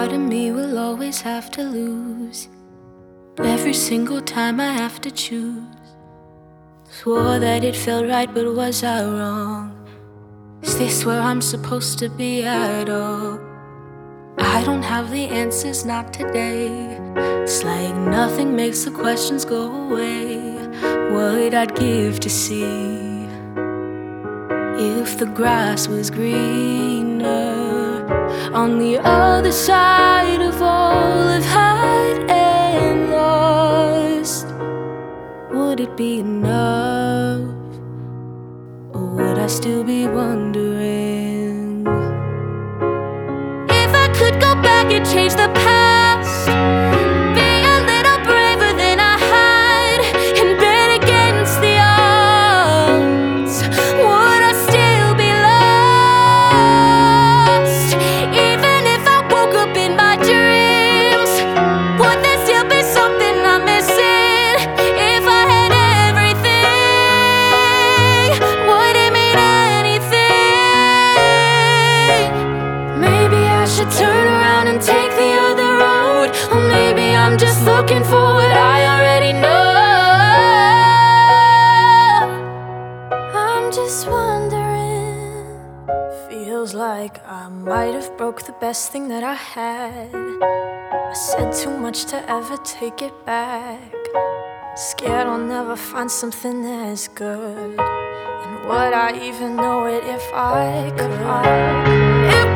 part of me will always have to lose. Every single time I have to choose. Swore that it felt right, but was I wrong? Is this where I'm supposed to be at all? I don't have the answers, not today. It's like nothing makes the questions go away. What I'd give to see if the grass was greener on the other side of all I've had and lost. Would it be enough, or would I still be wondering? Just looking for what I already know. I'm just wondering. Feels like I might have broke the best thing that I had. I said too much to ever take it back. Scared I'll never find something as good. And would I even know it if I could?